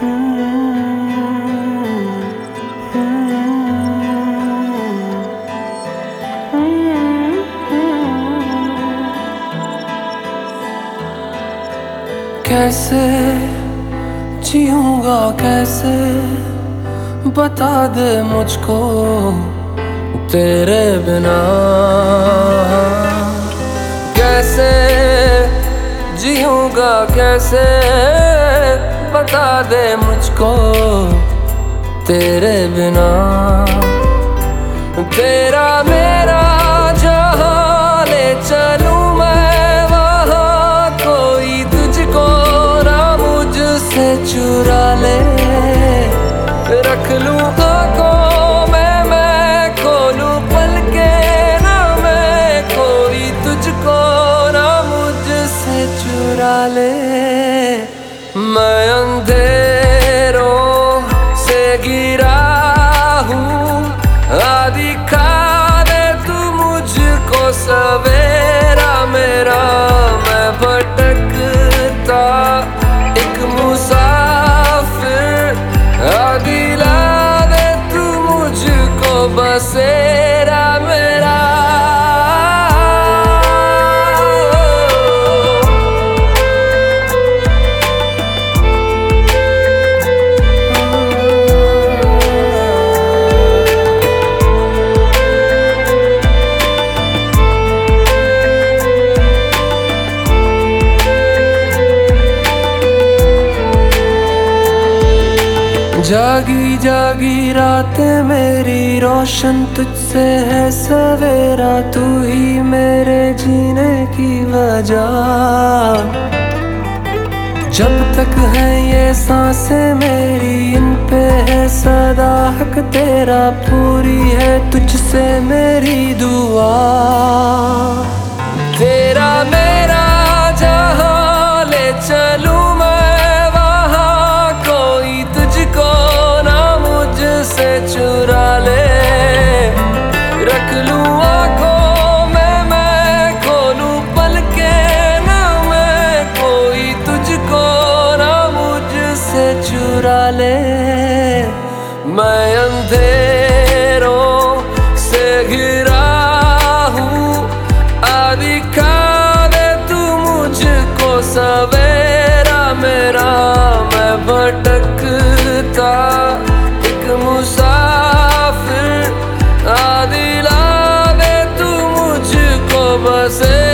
कैसे जीऊँगा कैसे? बता दे मुझको तेरे बिना। कैसे जीऊँगा कैसे? बता दे मुझको तेरे बिना। तेरा मेरा जहाँ ले चलूँ मैं, वहाँ कोई तुझको ना मुझसे चुरा ले। रख लूँ आँखों में, मैं खोलूं पल के ना मैं, कोई तुझको ना मुझसे चुरा ले। मैं मुझको जागी जागी रातें मेरी, रोशन तुझसे है सवेरा, तू ही मेरे जीने की वजह। जब तक है ये साँसें मेरी, इन पे है सदा हक तेरा, पूरी है तुझसे मेरी दुआ। मुझको